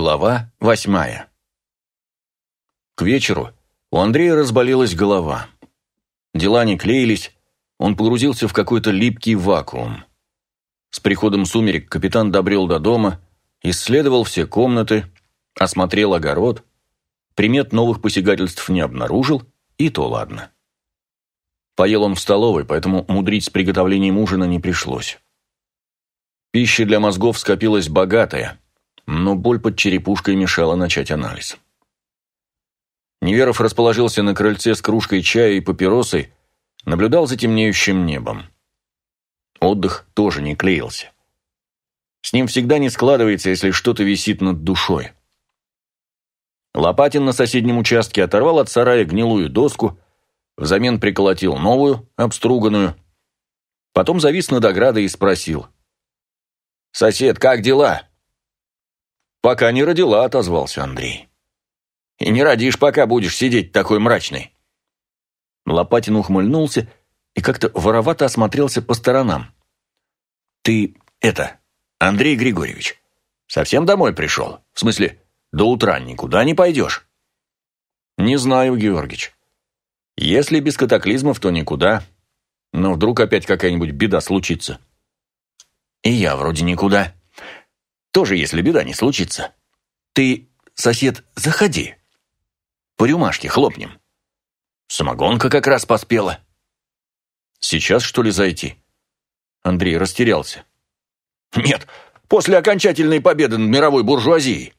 Глава восьмая. К вечеру у Андрея разболелась голова. Дела не клеились, он погрузился в какой-то липкий вакуум. С приходом сумерек капитан добрел до дома, исследовал все комнаты, осмотрел огород, примет новых посягательств не обнаружил, и то ладно. Поел он в столовой, поэтому мудрить с приготовлением ужина не пришлось. Пища для мозгов скопилась богатая – но боль под черепушкой мешала начать анализ. Неверов расположился на крыльце с кружкой чая и папиросой, наблюдал за темнеющим небом. Отдых тоже не клеился. С ним всегда не складывается, если что-то висит над душой. Лопатин на соседнем участке оторвал от сарая гнилую доску, взамен приколотил новую, обструганную. Потом завис над оградой и спросил. «Сосед, как дела?» «Пока не родила», — отозвался Андрей. «И не родишь, пока будешь сидеть такой мрачный». Лопатин ухмыльнулся и как-то воровато осмотрелся по сторонам. «Ты это, Андрей Григорьевич, совсем домой пришел? В смысле, до утра никуда не пойдешь?» «Не знаю, Георгич. Если без катаклизмов, то никуда. Но вдруг опять какая-нибудь беда случится». «И я вроде никуда», тоже, если беда не случится. Ты, сосед, заходи. По рюмашке хлопнем. Самогонка как раз поспела. Сейчас, что ли, зайти? Андрей растерялся. Нет, после окончательной победы над мировой буржуазией.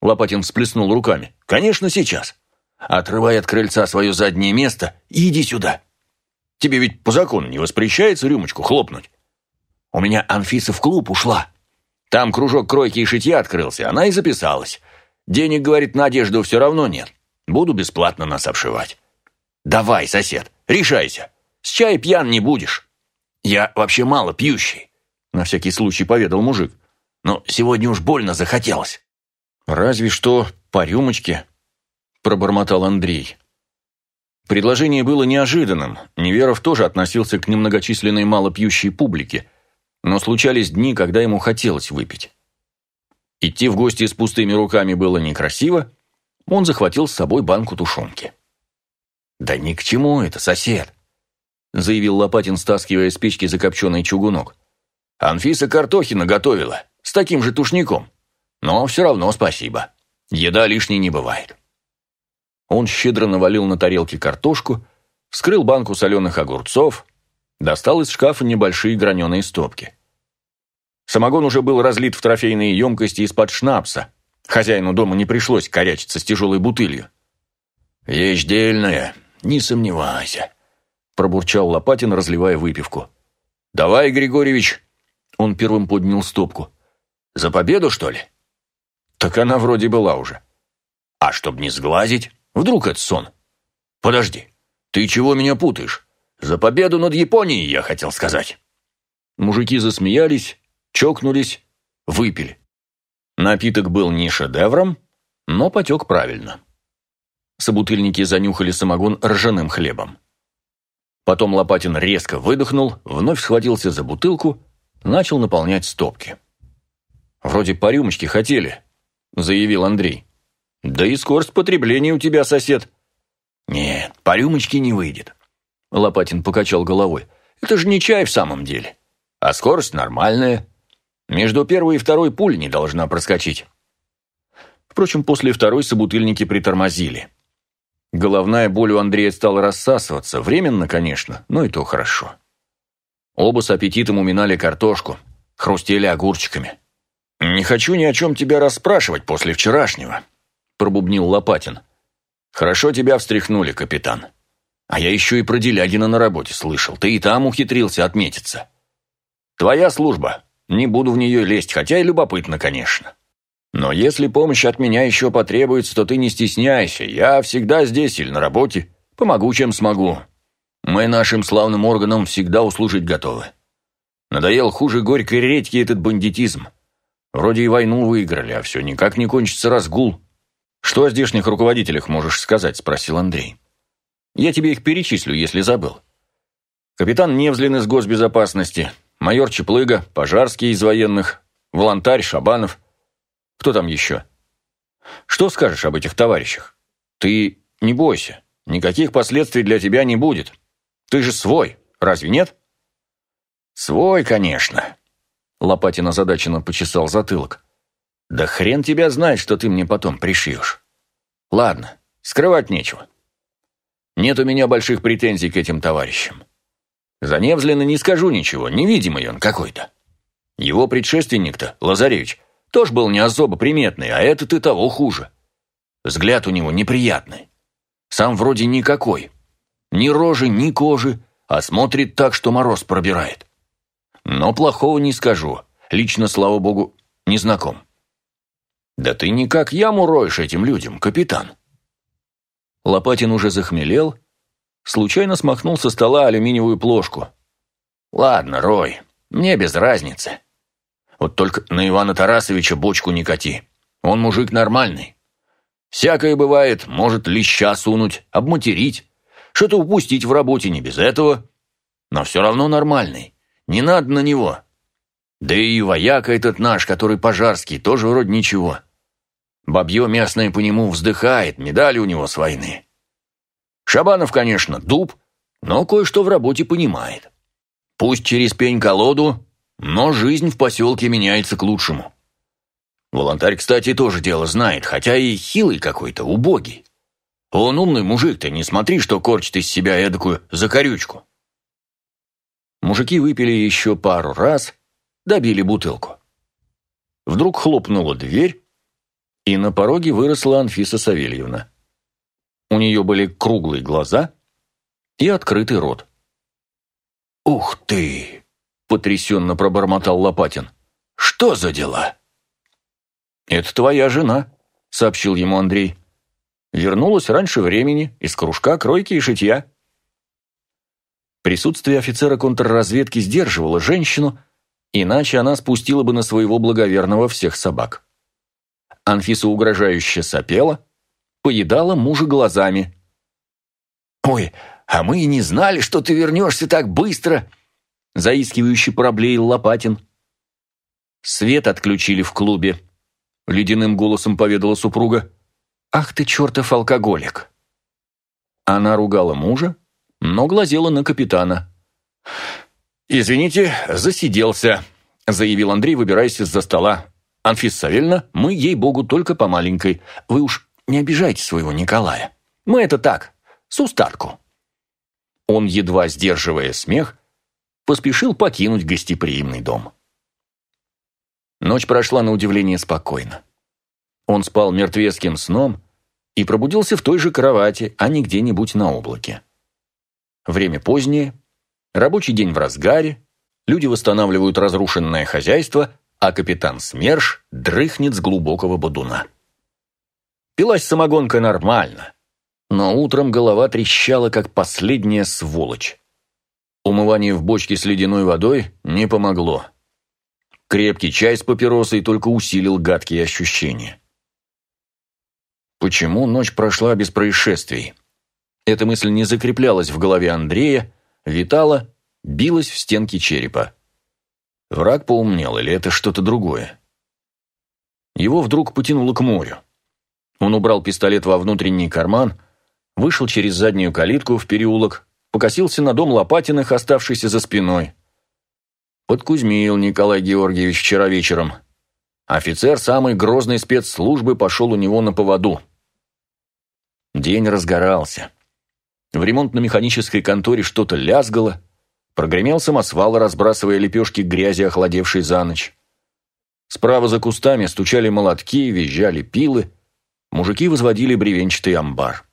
Лопатин всплеснул руками. Конечно, сейчас. Отрывай от крыльца свое заднее место и иди сюда. Тебе ведь по закону не воспрещается рюмочку хлопнуть. У меня Анфиса в клуб ушла. Там кружок кройки и шитья открылся, она и записалась. Денег, говорит, на одежду все равно нет. Буду бесплатно нас обшивать. Давай, сосед, решайся. С чая пьян не будешь. Я вообще мало пьющий, на всякий случай поведал мужик. Но сегодня уж больно захотелось. Разве что по рюмочке, пробормотал Андрей. Предложение было неожиданным. Неверов тоже относился к немногочисленной малопьющей публике – но случались дни, когда ему хотелось выпить. Идти в гости с пустыми руками было некрасиво, он захватил с собой банку тушенки. «Да ни к чему это, сосед», — заявил Лопатин, стаскивая с печки закопченный чугунок. «Анфиса Картохина готовила, с таким же тушником. Но все равно спасибо. Еда лишней не бывает». Он щедро навалил на тарелки картошку, вскрыл банку соленых огурцов, Достал из шкафа небольшие граненые стопки. Самогон уже был разлит в трофейные емкости из-под шнапса. Хозяину дома не пришлось корячиться с тяжелой бутылью. «Вещь дельная, не сомневайся», – пробурчал Лопатин, разливая выпивку. «Давай, Григорьевич!» Он первым поднял стопку. «За победу, что ли?» «Так она вроде была уже». «А чтоб не сглазить, вдруг это сон?» «Подожди, ты чего меня путаешь? За победу над Японией, я хотел сказать. Мужики засмеялись, чокнулись, выпили. Напиток был не шедевром, но потек правильно. Собутыльники занюхали самогон ржаным хлебом. Потом Лопатин резко выдохнул, вновь схватился за бутылку, начал наполнять стопки. «Вроде по рюмочке хотели», — заявил Андрей. «Да и скорость потребления у тебя, сосед». «Нет, по рюмочке не выйдет. Лопатин покачал головой. «Это же не чай в самом деле. А скорость нормальная. Между первой и второй пуль не должна проскочить». Впрочем, после второй собутыльники притормозили. Головная боль у Андрея стала рассасываться. Временно, конечно, но и то хорошо. Оба с аппетитом уминали картошку, хрустели огурчиками. «Не хочу ни о чем тебя расспрашивать после вчерашнего», – пробубнил Лопатин. «Хорошо тебя встряхнули, капитан». А я еще и про Делягина на работе слышал. Ты и там ухитрился отметиться. Твоя служба. Не буду в нее лезть, хотя и любопытно, конечно. Но если помощь от меня еще потребуется, то ты не стесняйся. Я всегда здесь или на работе. Помогу, чем смогу. Мы нашим славным органам всегда услужить готовы. Надоел хуже горькой редьки этот бандитизм. Вроде и войну выиграли, а все никак не кончится разгул. «Что о здешних руководителях можешь сказать?» – спросил Андрей. Я тебе их перечислю, если забыл. Капитан Невзлин из госбезопасности, майор Чеплыга, Пожарский из военных, волонтарь Шабанов. Кто там еще? Что скажешь об этих товарищах? Ты не бойся, никаких последствий для тебя не будет. Ты же свой, разве нет? Свой, конечно. Лопатин озадаченно почесал затылок. Да хрен тебя знает, что ты мне потом пришьешь. Ладно, скрывать нечего. Нет у меня больших претензий к этим товарищам. За Невзлина не скажу ничего, невидимый он какой-то. Его предшественник-то, Лазаревич, тоже был не особо приметный, а этот и того хуже. Взгляд у него неприятный. Сам вроде никакой. Ни рожи, ни кожи, а смотрит так, что мороз пробирает. Но плохого не скажу. Лично, слава богу, не знаком. Да ты никак яму роешь этим людям, капитан. Лопатин уже захмелел, случайно смахнул со стола алюминиевую плошку. Ладно, рой, мне без разницы. Вот только на Ивана Тарасовича бочку не кати. Он мужик нормальный. Всякое бывает, может леща сунуть, обматерить, что-то упустить в работе не без этого. Но все равно нормальный. Не надо на него. Да и вояка этот наш, который пожарский, тоже вроде ничего. Бабье местное по нему вздыхает, медали у него с войны. Шабанов, конечно, дуб, но кое-что в работе понимает. Пусть через пень-колоду, но жизнь в поселке меняется к лучшему. Волонтарь, кстати, тоже дело знает, хотя и хилый какой-то, убогий. Он умный мужик-то, не смотри, что корчит из себя эдакую закорючку. Мужики выпили еще пару раз, добили бутылку. Вдруг хлопнула дверь, и на пороге выросла Анфиса Савельевна. У нее были круглые глаза и открытый рот. «Ух ты!» – потрясенно пробормотал Лопатин. «Что за дела?» «Это твоя жена», – сообщил ему Андрей. Вернулась раньше времени, из кружка кройки и шитья. Присутствие офицера контрразведки сдерживало женщину, иначе она спустила бы на своего благоверного всех собак. Анфиса угрожающе сопела, поедала мужа глазами. «Ой, а мы и не знали, что ты вернешься так быстро!» заискивающе проблеял Лопатин. «Свет отключили в клубе», — ледяным голосом поведала супруга. «Ах ты чертов алкоголик!» Она ругала мужа, но глазела на капитана. «Извините, засиделся», — заявил Андрей, выбираясь из-за стола. «Анфиса Савельевна, мы, ей-богу, только по маленькой. Вы уж не обижайте своего Николая. Мы это так, с устатку». Он, едва сдерживая смех, поспешил покинуть гостеприимный дом. Ночь прошла на удивление спокойно. Он спал мертвецким сном и пробудился в той же кровати, а не где-нибудь на облаке. Время позднее, рабочий день в разгаре, люди восстанавливают разрушенное хозяйство, а капитан СМЕРШ дрыхнет с глубокого бодуна. Пилась самогонка нормально, но утром голова трещала, как последняя сволочь. Умывание в бочке с ледяной водой не помогло. Крепкий чай с папиросой только усилил гадкие ощущения. Почему ночь прошла без происшествий? Эта мысль не закреплялась в голове Андрея, витала, билась в стенки черепа. Враг поумнел, или это что-то другое? Его вдруг потянуло к морю. Он убрал пистолет во внутренний карман, вышел через заднюю калитку в переулок, покосился на дом Лопатиных, оставшийся за спиной. Подкузмил Николай Георгиевич вчера вечером. Офицер самой грозной спецслужбы пошел у него на поводу. День разгорался. В ремонтно-механической конторе что-то лязгало, прогремел самосвал, разбрасывая лепешки грязи, охладевшей за ночь. Справа за кустами стучали молотки, визжали пилы, мужики возводили бревенчатый амбар.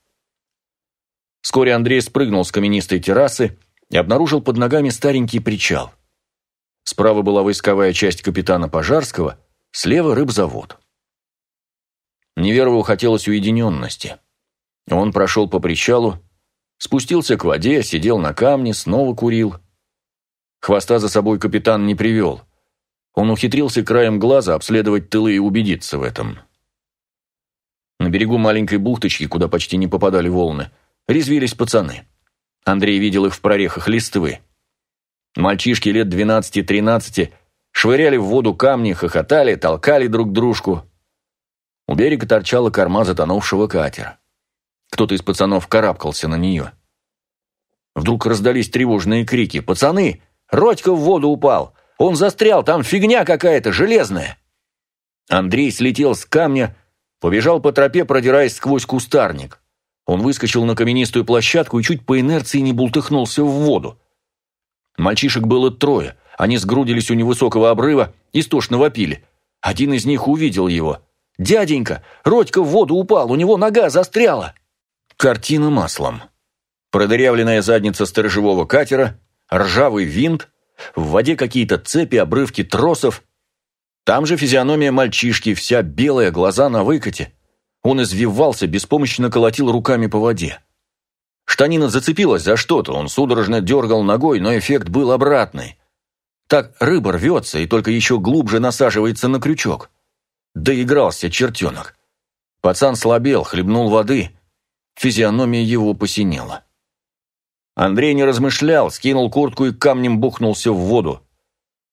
Вскоре Андрей спрыгнул с каменистой террасы и обнаружил под ногами старенький причал. Справа была войсковая часть капитана Пожарского, слева рыбзавод. Неверову хотелось уединенности – он прошел по причалу, спустился к воде, сидел на камне, снова курил. Хвоста за собой капитан не привел. Он ухитрился краем глаза обследовать тылы и убедиться в этом. На берегу маленькой бухточки, куда почти не попадали волны, резвились пацаны. Андрей видел их в прорехах листвы. Мальчишки лет 12-13 швыряли в воду камни, хохотали, толкали друг дружку. У берега торчала корма затонувшего катера. Кто-то из пацанов карабкался на нее. Вдруг раздались тревожные крики. «Пацаны! Родька в воду упал! Он застрял, там фигня какая-то железная!» Андрей слетел с камня, побежал по тропе, продираясь сквозь кустарник. Он выскочил на каменистую площадку и чуть по инерции не бултыхнулся в воду. Мальчишек было трое. Они сгрудились у невысокого обрыва, истошно вопили. Один из них увидел его. «Дяденька, Родька в воду упал, у него нога застряла!» Картина маслом. Продырявленная задница сторожевого катера, ржавый винт, в воде какие-то цепи, обрывки тросов. Там же физиономия мальчишки, вся белая, глаза на выкате. Он извивался, беспомощно колотил руками по воде. Штанина зацепилась за что-то, он судорожно дергал ногой, но эффект был обратный. Так рыба рвется и только еще глубже насаживается на крючок. Доигрался чертенок. Пацан слабел, хлебнул воды. Физиономия его посинела. Андрей не размышлял, скинул куртку и камнем бухнулся в воду.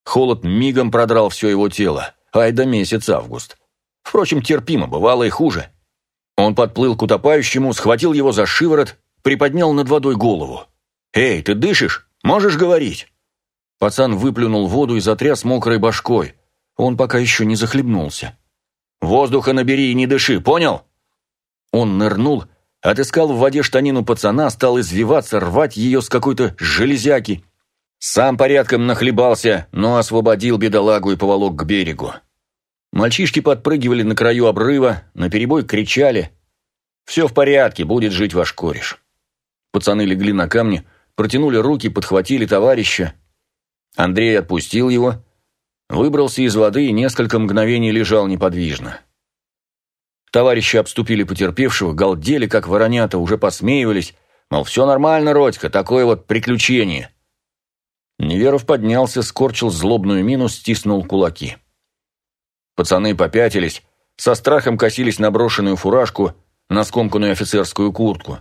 Холод мигом продрал все его тело. Ай да месяц август. Впрочем, терпимо, бывало и хуже. Он подплыл к утопающему, схватил его за шиворот, приподнял над водой голову. «Эй, ты дышишь? Можешь говорить?» Пацан выплюнул воду и затряс мокрой башкой. Он пока еще не захлебнулся. «Воздуха набери и не дыши, понял?» Он нырнул, отыскал в воде штанину пацана, стал извиваться, рвать ее с какой-то железяки. Сам порядком нахлебался, но освободил бедолагу и поволок к берегу. Мальчишки подпрыгивали на краю обрыва, наперебой кричали. «Все в порядке, будет жить ваш кореш». Пацаны легли на камни, протянули руки, подхватили товарища. Андрей отпустил его, выбрался из воды и несколько мгновений лежал неподвижно. Товарищи обступили потерпевшего, галдели, как воронята, уже посмеивались, мол, все нормально, Родька, такое вот приключение. Неверов поднялся, скорчил злобную мину, стиснул кулаки. Пацаны попятились, со страхом косились на брошенную фуражку, на скомканную офицерскую куртку.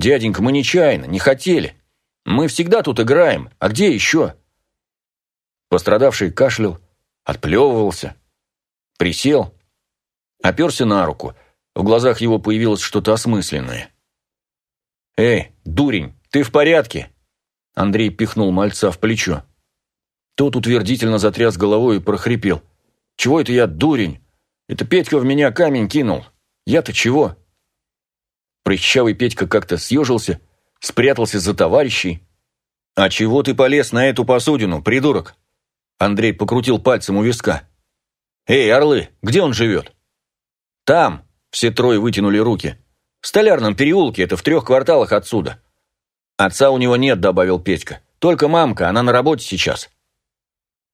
«Дяденька, мы нечаянно, не хотели. Мы всегда тут играем, а где еще?» Пострадавший кашлял, отплевывался, присел, оперся на руку. В глазах его появилось что-то осмысленное. «Эй, дурень, ты в порядке?» Андрей пихнул мальца в плечо. Тот утвердительно затряс головой и прохрипел. «Чего это я дурень? Это Петька в меня камень кинул. Я-то чего?» Прыщавый Петька как-то съежился, спрятался за товарищей. «А чего ты полез на эту посудину, придурок?» Андрей покрутил пальцем у виска. «Эй, орлы, где он живет?» «Там!» – все трое вытянули руки. «В столярном переулке, это в трех кварталах отсюда». «Отца у него нет», – добавил Петька. «Только мамка, она на работе сейчас».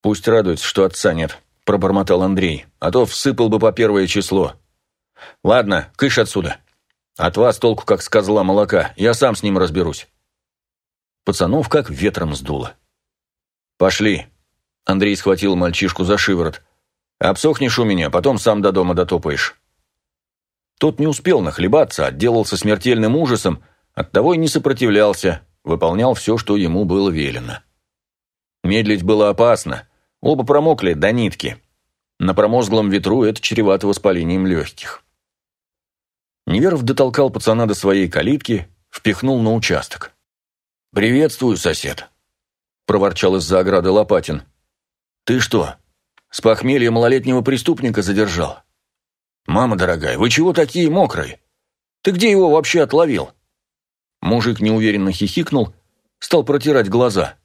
«Пусть радуется, что отца нет», – пробормотал Андрей. «А то всыпал бы по первое число». «Ладно, кыш отсюда. От вас толку как с козла молока. Я сам с ним разберусь». Пацанов как ветром сдуло. «Пошли», Андрей схватил мальчишку за шиворот. «Обсохнешь у меня, потом сам до дома дотопаешь». Тот не успел нахлебаться, отделался смертельным ужасом, оттого и не сопротивлялся, выполнял все, что ему было велено. Медлить было опасно, оба промокли до нитки. На промозглом ветру это чревато воспалением легких. Неверов дотолкал пацана до своей калитки, впихнул на участок. «Приветствую, сосед», – проворчал из-за ограды Лопатин. «Ты что, с похмелья малолетнего преступника задержал?» «Мама дорогая, вы чего такие мокрые? Ты где его вообще отловил?» Мужик неуверенно хихикнул, стал протирать глаза.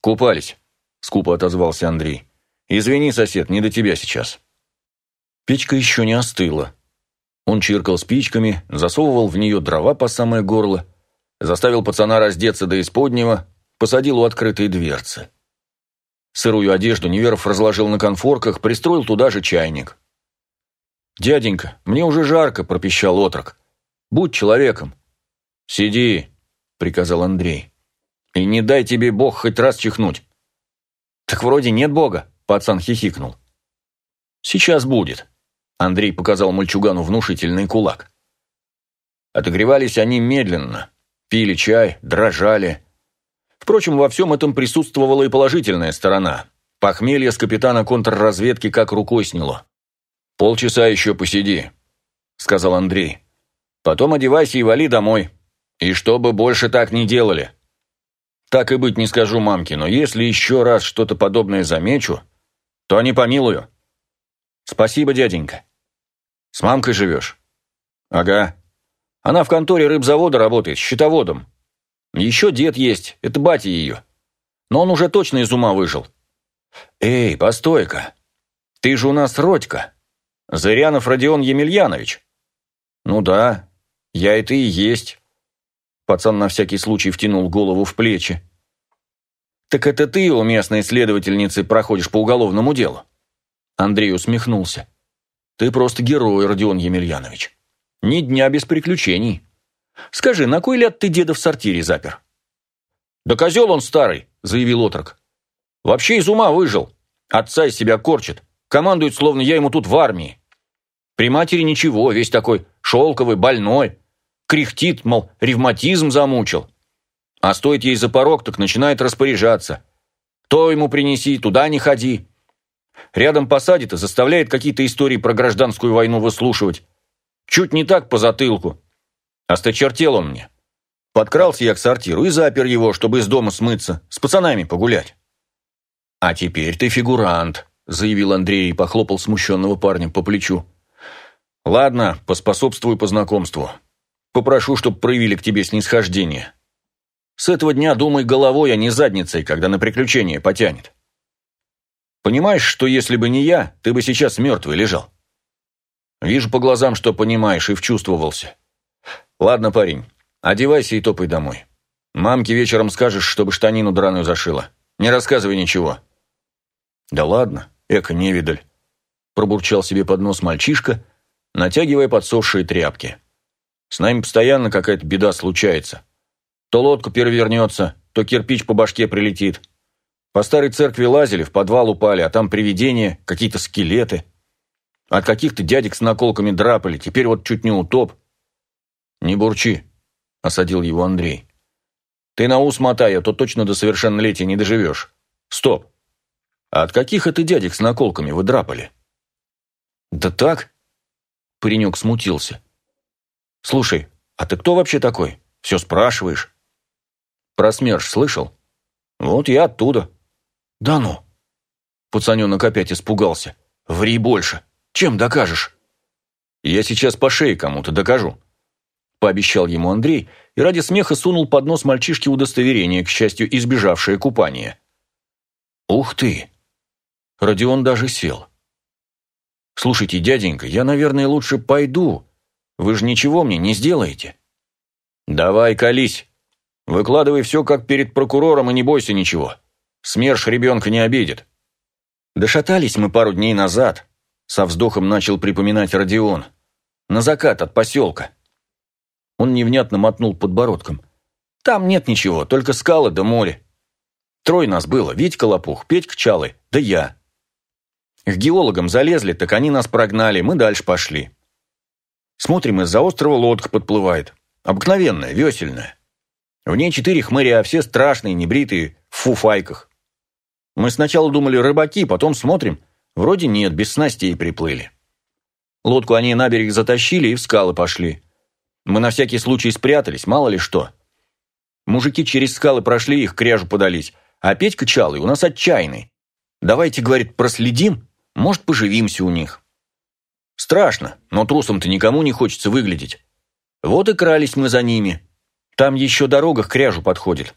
«Купались», — скупо отозвался Андрей. «Извини, сосед, не до тебя сейчас». Печка еще не остыла. Он чиркал спичками, засовывал в нее дрова по самое горло, заставил пацана раздеться до исподнего, посадил у открытой дверцы. Сырую одежду Неверов разложил на конфорках, пристроил туда же чайник. «Дяденька, мне уже жарко», – пропищал отрок. «Будь человеком». «Сиди», – приказал Андрей. «И не дай тебе Бог хоть раз чихнуть». «Так вроде нет Бога», – пацан хихикнул. «Сейчас будет», – Андрей показал мальчугану внушительный кулак. Отогревались они медленно, пили чай, дрожали, Впрочем, во всем этом присутствовала и положительная сторона. Похмелье с капитана контрразведки как рукой сняло. «Полчаса еще посиди», — сказал Андрей. «Потом одевайся и вали домой. И чтобы больше так не делали. Так и быть не скажу мамке, но если еще раз что-то подобное замечу, то не помилую». «Спасибо, дяденька». «С мамкой живешь?» «Ага. Она в конторе рыбзавода работает, счетоводом. Еще дед есть, это батя ее. Но он уже точно из ума выжил. Эй, постой-ка. Ты же у нас Родька. Зырянов Родион Емельянович. Ну да, я это и есть. Пацан на всякий случай втянул голову в плечи. Так это ты у местной следовательницы проходишь по уголовному делу? Андрей усмехнулся. Ты просто герой, Родион Емельянович. Ни дня без приключений. Скажи, на кой ляд ты деда в сортире запер?» «Да козел он старый», — заявил отрок. «Вообще из ума выжил. Отца из себя корчит. Командует, словно я ему тут в армии. При матери ничего, весь такой шелковый, больной. Кряхтит, мол, ревматизм замучил. А стоит ей за порог, так начинает распоряжаться. То ему принеси, туда не ходи. Рядом посадит и заставляет какие-то истории про гражданскую войну выслушивать. Чуть не так по затылку. Осточертел он мне. Подкрался я к сортиру и запер его, чтобы из дома смыться, с пацанами погулять. «А теперь ты фигурант», — заявил Андрей и похлопал смущенного парня по плечу. «Ладно, поспособствую по знакомству. Попрошу, чтобы проявили к тебе снисхождение. С этого дня думай головой, а не задницей, когда на приключение потянет. Понимаешь, что если бы не я, ты бы сейчас мертвый лежал? Вижу по глазам, что понимаешь и вчувствовался. «Ладно, парень, одевайся и топай домой. Мамке вечером скажешь, чтобы штанину драную зашила. Не рассказывай ничего». «Да ладно, эко невидаль», – пробурчал себе под нос мальчишка, натягивая подсохшие тряпки. «С нами постоянно какая-то беда случается. То лодка перевернется, то кирпич по башке прилетит. По старой церкви лазили, в подвал упали, а там привидения, какие-то скелеты. От каких-то дядек с наколками драпали, теперь вот чуть не утоп. «Не бурчи», – осадил его Андрей. «Ты на ус мотай, а то точно до совершеннолетия не доживешь. Стоп! А от каких это дядек с наколками вы драпали?» «Да так?» – паренек смутился. «Слушай, а ты кто вообще такой? Все спрашиваешь?» «Про СМЕРШ слышал?» «Вот я оттуда». «Да ну!» Пацаненок опять испугался. «Ври больше. Чем докажешь?» «Я сейчас по шее кому-то докажу», пообещал ему Андрей и ради смеха сунул под нос мальчишке удостоверение, к счастью, избежавшее купания. «Ух ты!» Родион даже сел. «Слушайте, дяденька, я, наверное, лучше пойду. Вы же ничего мне не сделаете?» «Давай, колись. Выкладывай все, как перед прокурором, и не бойся ничего. СМЕРШ ребенка не обидит». «Дошатались мы пару дней назад», — со вздохом начал припоминать Родион. «На закат от поселка. Он невнятно мотнул подбородком. «Там нет ничего, только скалы да море. Трое нас было, Витька Лопух, Петька Чалы, да я. К геологам залезли, так они нас прогнали, мы дальше пошли. Смотрим, из-за острова лодка подплывает. Обыкновенная, весельная. В ней четыре хмыря, все страшные, небритые, в фуфайках. Мы сначала думали рыбаки, потом смотрим, вроде нет, без снастей приплыли. Лодку они на берег затащили и в скалы пошли. Мы на всякий случай спрятались, мало ли что. Мужики через скалы прошли, их кряжу подались, а Петька Чалый у нас отчаянный. Давайте, говорит, проследим, может, поживимся у них. Страшно, но трусом-то никому не хочется выглядеть. Вот и крались мы за ними. Там еще дорога к кряжу подходит.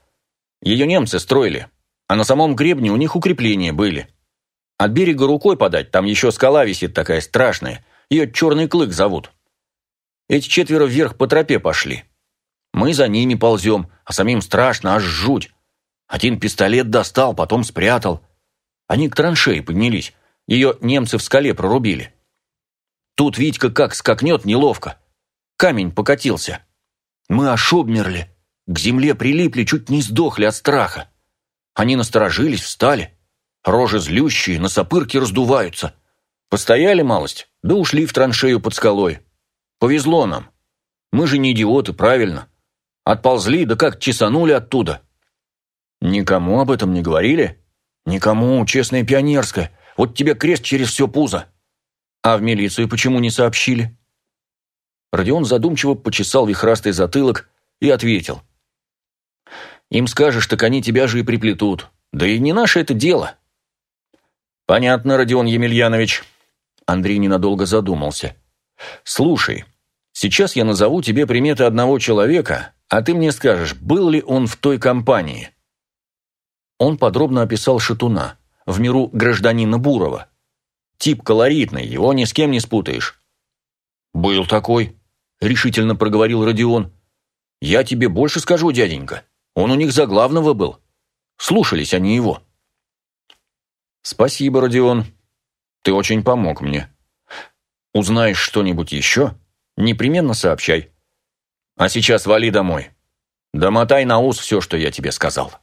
Ее немцы строили, а на самом гребне у них укрепления были. От берега рукой подать, там еще скала висит такая страшная, ее Черный Клык зовут. Эти четверо вверх по тропе пошли. Мы за ними ползем, а самим страшно, аж жуть. Один пистолет достал, потом спрятал. Они к траншеи поднялись. Ее немцы в скале прорубили. Тут Витька как скакнет неловко. Камень покатился. Мы аж обмерли. К земле прилипли, чуть не сдохли от страха. Они насторожились, встали. Рожи злющие, носопырки раздуваются. Постояли малость, да ушли в траншею под скалой. Повезло нам. Мы же не идиоты, правильно? Отползли, да как чесанули оттуда. Никому об этом не говорили? Никому, честная пионерская. Вот тебе крест через все пузо. А в милицию почему не сообщили? Родион задумчиво почесал вихрастый затылок и ответил. Им скажешь, так они тебя же и приплетут. Да и не наше это дело. Понятно, Родион Емельянович. Андрей ненадолго задумался. Слушай, сейчас я назову тебе приметы одного человека, а ты мне скажешь, был ли он в той компании. Он подробно описал Шатуна, в миру гражданина Бурова. Тип колоритный, его ни с кем не спутаешь. «Был такой», — решительно проговорил Родион. «Я тебе больше скажу, дяденька. Он у них за главного был. Слушались они его». «Спасибо, Родион. Ты очень помог мне. Узнаешь что-нибудь еще, непременно сообщай. А сейчас вали домой. Домотай на ус все, что я тебе сказал».